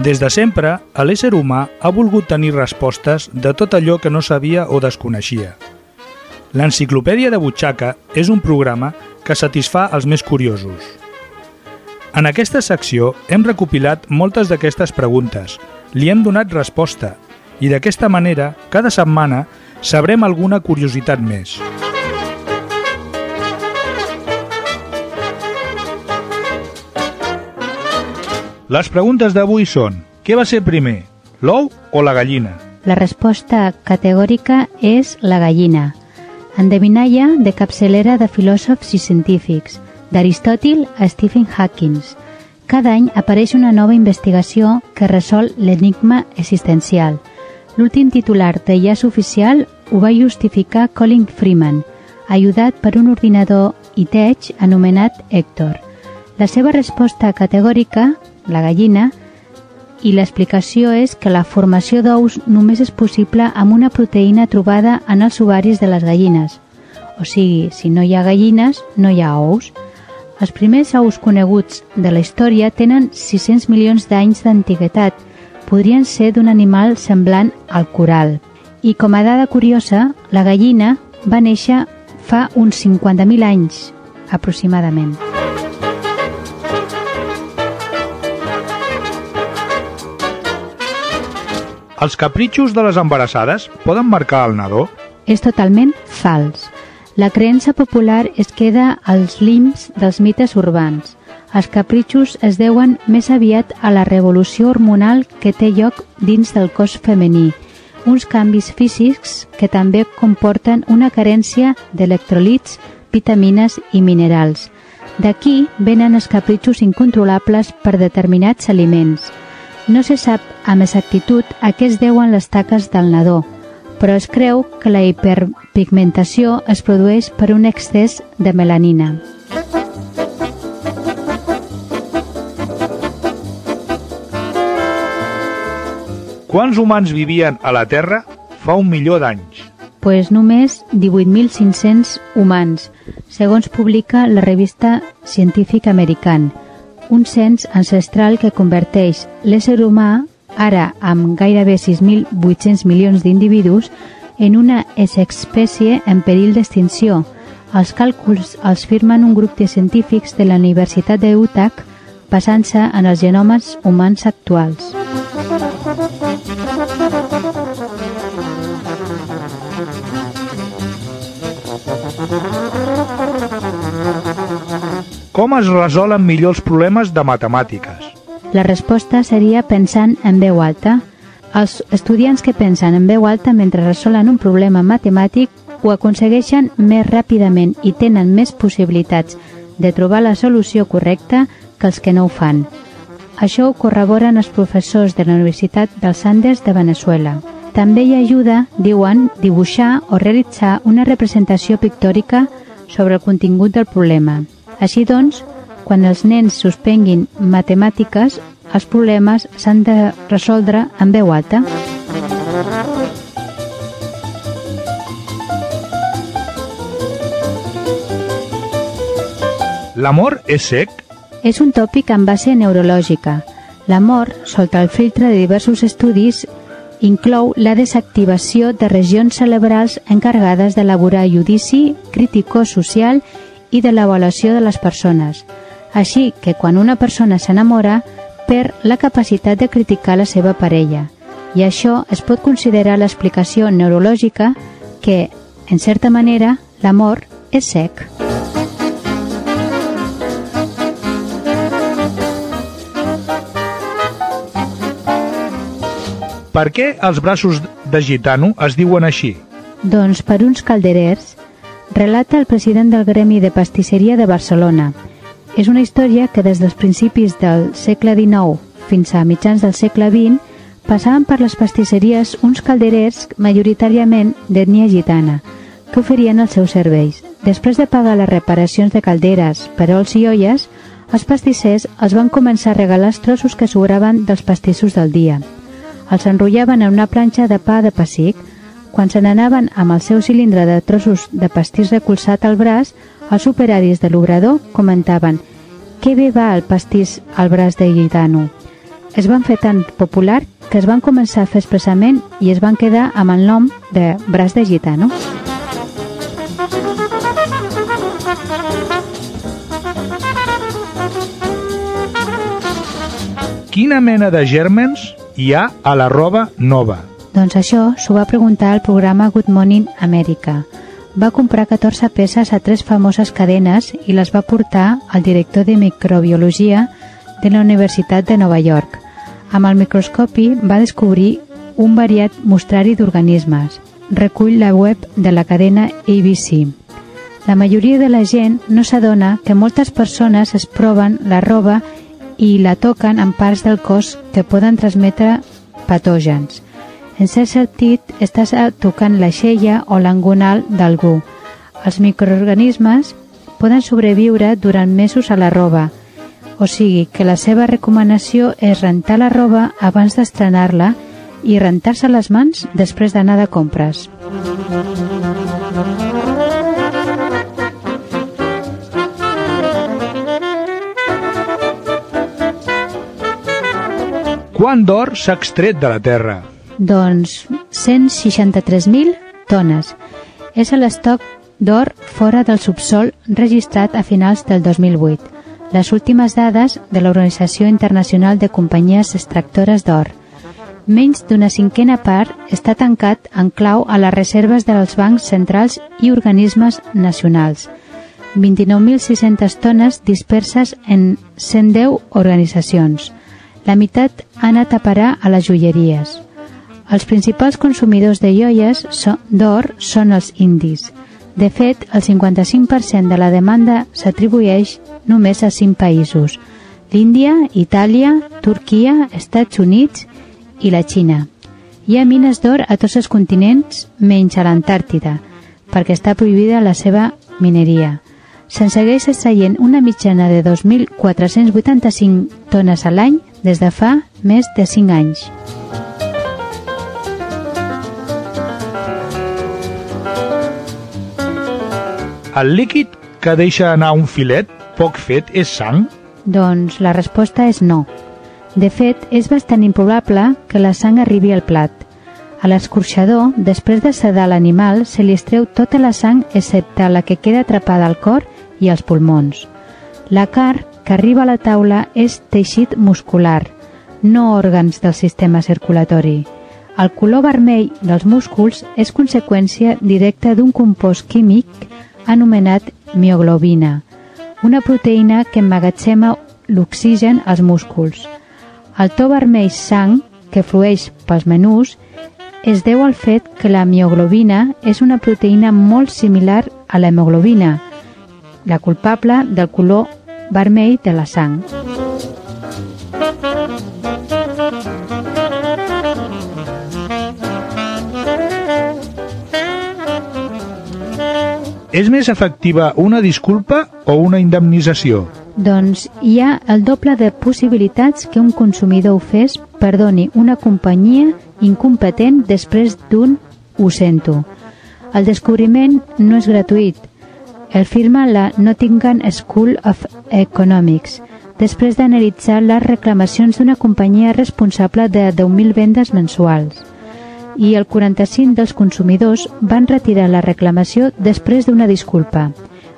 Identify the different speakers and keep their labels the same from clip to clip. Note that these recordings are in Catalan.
Speaker 1: Des de sempre, l'ésser humà ha volgut tenir respostes de tot allò que no sabia o desconeixia. L'Enciclopèdia de Butxaca és un programa que satisfà els més curiosos. En aquesta secció hem recopilat moltes d'aquestes preguntes, li hem donat resposta i d'aquesta manera, cada setmana, sabrem alguna curiositat més. Les preguntes d'avui són què va ser primer, l'ou o la gallina?
Speaker 2: La resposta categòrica és la gallina. Endevinalla de capçalera de filòsofs i científics, d'Aristòtil a Stephen Hawking. Cada any apareix una nova investigació que resol l'enigma existencial. L'últim titular de IAS oficial ho va justificar Colin Freeman, ajudat per un ordinador ITEG anomenat Héctor. La seva resposta categòrica la gallina, i l'explicació és que la formació d'ous només és possible amb una proteïna trobada en els ovaris de les gallines. O sigui, si no hi ha gallines, no hi ha ous. Els primers ous coneguts de la història tenen 600 milions d'anys d'antiguitat. Podrien ser d'un animal semblant al coral. I com a dada curiosa, la gallina va néixer fa uns 50.000 anys, aproximadament.
Speaker 1: Els capritxos de les embarassades poden marcar el nadó?
Speaker 2: És totalment fals. La creença popular es queda als lims dels mites urbans. Els capritxos es deuen més aviat a la revolució hormonal que té lloc dins del cos femení, uns canvis físics que també comporten una carència d'electrolits, vitamines i minerals. D'aquí venen els capritxos incontrolables per determinats aliments – no se sap amb exactitud a què es deuen les taques del nadó, però es creu que la hiperpigmentació es produeix per un excés de melanina.
Speaker 1: Quants humans vivien a la Terra fa un milió d'anys?
Speaker 2: Pues només 18.500 humans, segons publica la revista Científic American, un cens ancestral que converteix l'ésser humà, ara amb gairebé 6.800 milions d'individus, en una espècie en perill d'extinció. Els càlculs els firmen un grup de científics de la Universitat de Utah basant-se en els genomes humans actuals.
Speaker 1: Com es resolen millor els problemes de matemàtiques?
Speaker 2: La resposta seria pensant en veu alta. Els estudiants que pensen en veu alta mentre resolen un problema matemàtic ho aconsegueixen més ràpidament i tenen més possibilitats de trobar la solució correcta que els que no ho fan. Això ho corroboren els professors de la Universitat dels Andes de Venezuela. També hi ajuda, diuen, dibuixar o realitzar una representació pictòrica sobre el contingut del problema. Així doncs, quan els nens suspenguin matemàtiques, els problemes s'han de resoldre en veu alta.
Speaker 1: L'amor és sec?
Speaker 2: És un tòpic amb base neurològica. L'amor, sota el filtre de diversos estudis, inclou la desactivació de regions cerebrals encarregades d'elaborar judici crítico-social i de l'avaluació de les persones. Així que quan una persona s'enamora, perd la capacitat de criticar la seva parella. I això es pot considerar l'explicació neurològica que, en certa manera, l'amor és sec.
Speaker 1: Per què els braços de gitano es diuen així?
Speaker 2: Doncs per uns calderers relata el president del Gremi de Pastisseria de Barcelona. És una història que des dels principis del segle XIX fins a mitjans del segle XX passaven per les pastisseries uns calderers majoritàriament d'ètnia gitana que oferien els seus serveis. Després de pagar les reparacions de calderes, perols i olles, els pastissers els van començar a regalar els trossos que sobraven dels pastissos del dia. Els enrotllaven en una planxa de pa de pessic quan se n'anaven amb el seu cilindre de trossos de pastís recolzat al braç, els operaris de l'obrador comentaven «Que bé va el pastís al braç de Gitano». es van fer tan popular que es van començar a fer expressament i es van quedar amb el nom de braç de gitano.
Speaker 1: Quina mena de gèrmens hi ha a la roba nova?
Speaker 2: Doncs això s'ho va preguntar al programa Good Morning America. Va comprar 14 peces a tres famoses cadenes i les va portar al director de microbiologia de la Universitat de Nova York. Amb el microscopi va descobrir un variat mostrari d'organismes. Recull la web de la cadena ABC. La majoria de la gent no s'adona que moltes persones es proven la roba i la toquen en parts del cos que poden transmetre patògens. En cert sentit, estàs tocant la xella o l'angonal d'algú. Els microorganismes poden sobreviure durant mesos a la roba, o sigui que la seva recomanació és rentar la roba abans d'estrenar-la i rentar-se les mans després d'anar de compres.
Speaker 1: Quant d'or s'ha extret de la Terra?
Speaker 2: Doncs 163.000 tones. És l'estoc d'or fora del subsol registrat a finals del 2008. Les últimes dades de l'Organització Internacional de Companyies Extractores d'Or. Menys d'una cinquena part està tancat en clau a les reserves dels bancs centrals i organismes nacionals. 29.600 tones disperses en 110 organitzacions. La meitat ha anat a parar a les joieries. Els principals consumidors de joies d'or són els indis. De fet, el 55% de la demanda s'atribueix només a 5 països, l'Índia, Itàlia, Turquia, Estats Units i la Xina. Hi ha mines d'or a tots els continents, menys a l'Antàrtida, perquè està prohibida la seva mineria. Se'n segueix extraient una mitjana de 2.485 tones a l'any des de fa més de 5 anys.
Speaker 1: El líquid que deixa anar un filet poc fet és sang?
Speaker 2: Doncs la resposta és no. De fet, és bastant improbable que la sang arribi al plat. A l'escorxador, després de sedar l'animal, se li estreu tota la sang excepte la que queda atrapada al cor i als pulmons. La carn que arriba a la taula és teixit muscular, no òrgans del sistema circulatori. El color vermell dels músculs és conseqüència directa d'un compost químic anomenat mioglobina, una proteïna que emmagatzema l'oxigen als músculs. El to vermell sang que flueix pels menús es deu al fet que la mioglobina és una proteïna molt similar a l'hemoglobina, la culpable del color vermell de la sang.
Speaker 1: És més efectiva una disculpa o una indemnització?
Speaker 2: Doncs hi ha el doble de possibilitats que un consumidor ho fes perdoni una companyia incompetent després d'un ho sento. El descobriment no és gratuït, el firma la Nottingham School of Economics, després d'analitzar les reclamacions d'una companyia responsable de 10.000 vendes mensuals. I el 45 dels consumidors van retirar la reclamació després d'una disculpa.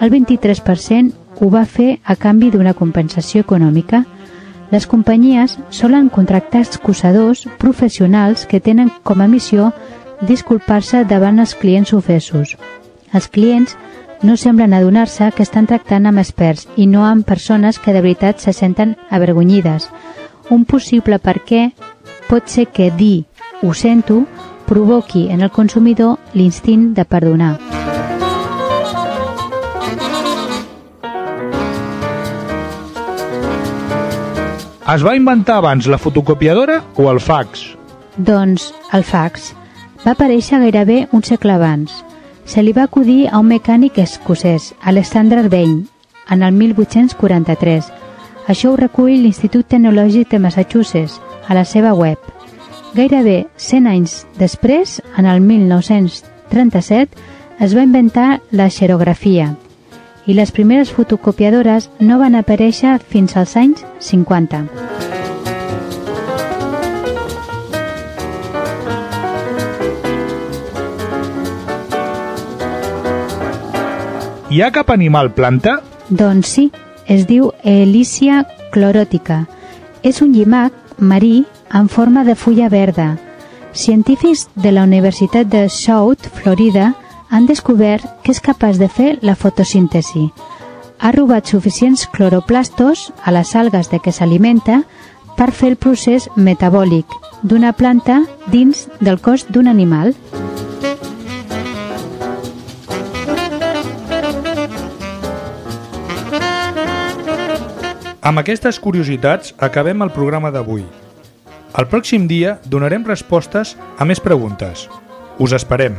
Speaker 2: El 23% ho va fer a canvi d'una compensació econòmica. Les companyies solen contractar excusadors professionals que tenen com a missió disculpar-se davant els clients ofesos. Els clients no semblen adonar-se que estan tractant amb experts i no amb persones que de veritat se senten avergonyides. Un possible per què pot ser que dir ho sento provoqui en el consumidor l'instint de perdonar.
Speaker 1: Es va inventar abans la fotocopiadora o el fax?
Speaker 2: Doncs el fax va aparèixer gairebé un segle abans se li va acudir a un mecànic escocès, Alexander Bain, en el 1843. Això ho recull l'Institut Tecnològic de Massachusetts a la seva web. Gairebé 100 anys després, en el 1937, es va inventar la xerografia i les primeres fotocopiadores no van aparèixer fins als anys 50.
Speaker 1: Hi ha cap animal planta?
Speaker 2: Doncs sí, es diu Elícia cloròtica. És un llimac marí en forma de fulla verda. Científics de la Universitat de South Florida han descobert que és capaç de fer la fotosíntesi. Ha robat suficients cloroplastos a les algues de què s'alimenta per fer el procés metabòlic d'una planta dins del cos d'un animal.
Speaker 1: Amb aquestes curiositats acabem el programa d'avui. El pròxim dia donarem respostes a més preguntes. Us esperem.